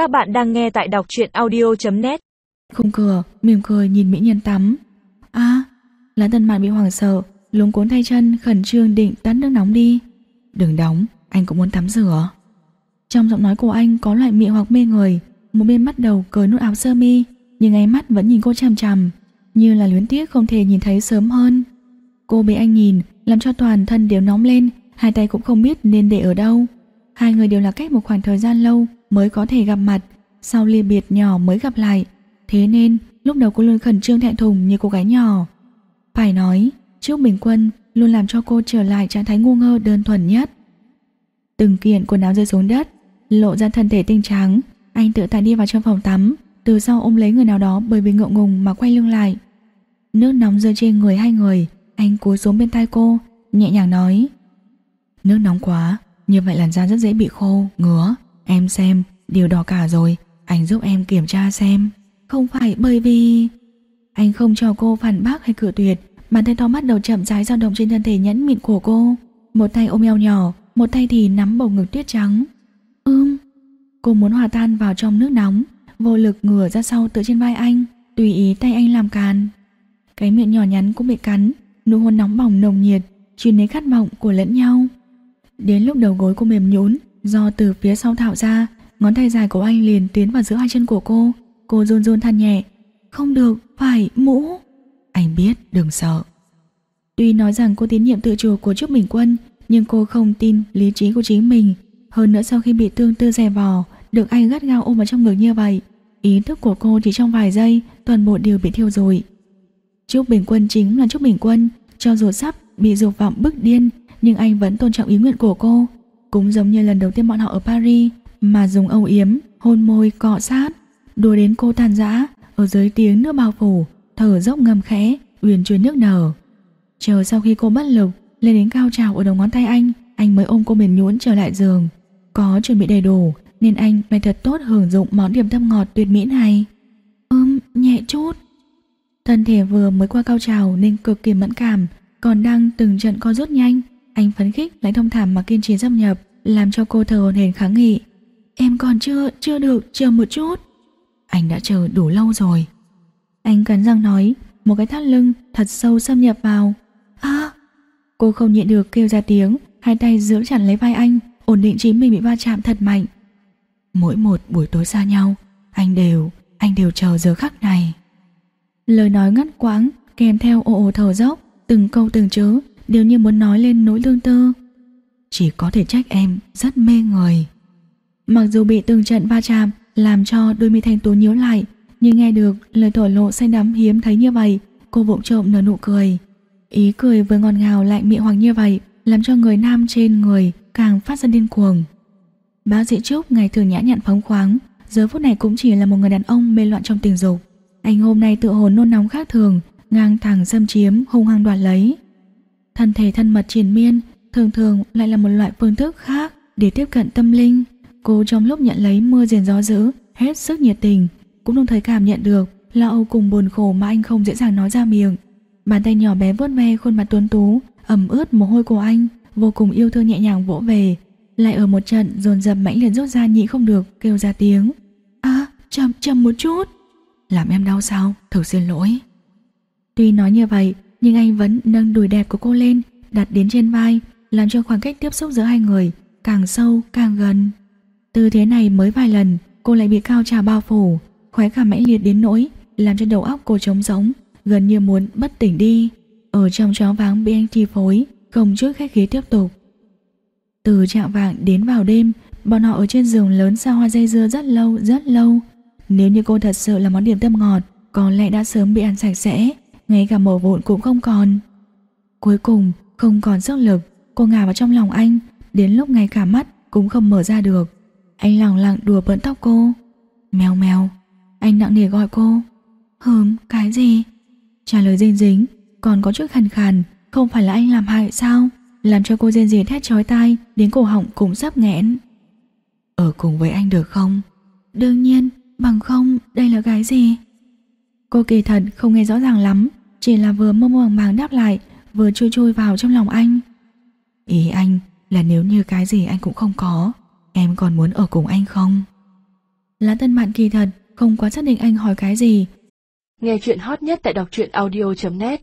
Các bạn đang nghe tại đọc truyện audio.net Khung cửa, mỉm cười nhìn mỹ nhân tắm. À, lá tân mạn bị hoảng sợ, Lúng cuốn tay chân khẩn trương định tắt nước nóng đi. Đừng đóng, anh cũng muốn tắm rửa. Trong giọng nói của anh có loại mị hoặc mê người, một bên bắt đầu cởi nút áo sơ mi, nhưng ánh mắt vẫn nhìn cô chằm chằm, như là luyến tiếc không thể nhìn thấy sớm hơn. Cô bị anh nhìn, làm cho toàn thân đều nóng lên, hai tay cũng không biết nên để ở đâu. Hai người đều là cách một khoảng thời gian lâu mới có thể gặp mặt, sau ly biệt nhỏ mới gặp lại. Thế nên, lúc đầu cô luôn khẩn trương thẹn thùng như cô gái nhỏ. Phải nói, Trúc Bình Quân luôn làm cho cô trở lại trạng thái ngu ngơ đơn thuần nhất. Từng kiện quần áo rơi xuống đất, lộ ra thân thể tinh trắng, anh tự tại đi vào trong phòng tắm, từ sau ôm lấy người nào đó bởi vì ngượng ngùng mà quay lưng lại. Nước nóng rơi trên người hai người, anh cúi xuống bên tai cô, nhẹ nhàng nói: "Nước nóng quá, như vậy làn da rất dễ bị khô, ngứa, em xem, điều đỏ cả rồi, anh giúp em kiểm tra xem." Không phải bởi vì anh không cho cô phản bác hay cự tuyệt, bàn tay to bắt đầu chậm rãi dao động trên thân thể nhẫn mịn của cô, một tay ôm eo nhỏ, một tay thì nắm bầu ngực tuyết trắng. Ưm, cô muốn hòa tan vào trong nước nóng, vô lực ngửa ra sau tựa trên vai anh, tùy ý tay anh làm càn. Cái miệng nhỏ nhắn cũng bị cắn, nụ hôn nóng bỏng nồng nhiệt, truyền đến khát vọng của lẫn nhau. Đến lúc đầu gối cô mềm nhũn, do từ phía sau thạo ra, ngón tay dài của anh liền tiến vào giữa hai chân của cô. Cô run run than nhẹ, không được, phải mũ. Anh biết, đừng sợ. Tuy nói rằng cô tín nhiệm tự chủ của Trúc Bình Quân, nhưng cô không tin lý trí của chính mình. Hơn nữa sau khi bị tương tư dè vò, được anh gắt gao ôm vào trong ngực như vậy, ý thức của cô chỉ trong vài giây, toàn bộ đều bị thiêu rồi. Trúc Bình Quân chính là Trúc Bình Quân, cho dù sắp bị dục vọng bức điên, nhưng anh vẫn tôn trọng ý nguyện của cô. Cũng giống như lần đầu tiên bọn họ ở Paris, mà dùng âu yếm, hôn môi, cọ sát, đùa đến cô tàn dã ở dưới tiếng nước bao phủ, thở dốc ngầm khẽ, uyển chuyển nước nở. Chờ sau khi cô bất lực lên đến cao trào ở đầu ngón tay anh, anh mới ôm cô mềm nhũn trở lại giường. Có chuẩn bị đầy đủ, nên anh phải thật tốt hưởng dụng món điểm tâm ngọt tuyệt mỹ này. Ừm, nhẹ chút. Thân thể vừa mới qua cao trào nên cực kỳ mẫn cảm, còn đang từng trận co rút nhanh. Anh phấn khích lại thông thảm mà kiên trì dâm nhập, làm cho cô thờ hồn hển kháng nghị. Em còn chưa, chưa được, chờ một chút. Anh đã chờ đủ lâu rồi. Anh cắn răng nói, một cái thắt lưng thật sâu xâm nhập vào. À! Cô không nhịn được kêu ra tiếng, hai tay giữ chặt lấy vai anh, ổn định chính mình bị va chạm thật mạnh. Mỗi một buổi tối xa nhau, anh đều, anh đều chờ giờ khắc này. Lời nói ngắt quãng, kèm theo ồ ồ thở dốc, từng câu từng chữ điều như muốn nói lên nỗi tương tư. Chỉ có thể trách em rất mê người. Mặc dù bị từng trận va chạm làm cho đôi mi thanh tú nhíu lại, nhưng nghe được lời thổ lộ say đắm hiếm thấy như vậy, cô vụng trộm nở nụ cười. Ý cười vừa ngọt ngào lại miệng hoặc như vậy, làm cho người nam trên người càng phát ra điên cuồng. Bác sĩ Trúc ngày thường nhã nhặn phóng khoáng, giờ phút này cũng chỉ là một người đàn ông mê loạn trong tình dục. Anh hôm nay tự hồn nôn nóng khác thường, ngang thẳng xâm chiếm, hung hăng đoạt lấy. Thân thể thân mật triền miên, thường thường lại là một loại phương thức khác để tiếp cận tâm linh. Cô trong lúc nhận lấy mưa rền gió dữ, hết sức nhiệt tình, cũng đồng thời cảm nhận được lo âu cùng buồn khổ mà anh không dễ dàng nói ra miệng. Bàn tay nhỏ bé vuốt ve khuôn mặt tuấn tú, ẩm ướt mồ hôi của anh, vô cùng yêu thương nhẹ nhàng vỗ về, lại ở một trận dồn dập mãnh liệt rút ra nhị không được, kêu ra tiếng. À, chậm chậm một chút. Làm em đau sao? Thử xin lỗi. Tuy nói như vậy, nhưng anh vẫn nâng đùi đẹp của cô lên, đặt đến trên vai, làm cho khoảng cách tiếp xúc giữa hai người càng sâu, càng gần. Tư thế này mới vài lần, cô lại bị cao trào bao phủ, khóe cảm mãnh liệt đến nỗi làm cho đầu óc cô trống rỗng, gần như muốn bất tỉnh đi. Ở trong chó váng bị anh chi phối, không chút khách khí tiếp tục. Từ trạng vạng đến vào đêm, bọn họ ở trên giường lớn xa hoa dây dưa rất lâu, rất lâu. Nếu như cô thật sự là món điểm tâm ngọt, có lẽ đã sớm bị ăn sạch sẽ, ngay cả mồ vụn cũng không còn. Cuối cùng, không còn sức lực, cô ngả vào trong lòng anh, đến lúc ngay cả mắt cũng không mở ra được. Anh lặng lặng đùa bỡn tóc cô. Mèo mèo, anh nặng nề gọi cô. Hừm, cái gì? Trả lời dính dính, còn có chút khàn khàn, không phải là anh làm hại sao? Làm cho cô rên rỉ thét chói tai, đến cổ họng cũng sắp nghẽn. Ở cùng với anh được không? Đương nhiên, bằng không, đây là cái gì? Cô kỳ thật không nghe rõ ràng lắm, chỉ là vừa mơ màng màng đáp lại, vừa chui chui vào trong lòng anh. Ý anh là nếu như cái gì anh cũng không có, em còn muốn ở cùng anh không? Lã tân mạn kỳ thật Không quá xác định anh hỏi cái gì Nghe chuyện hot nhất tại đọc truyện audio.net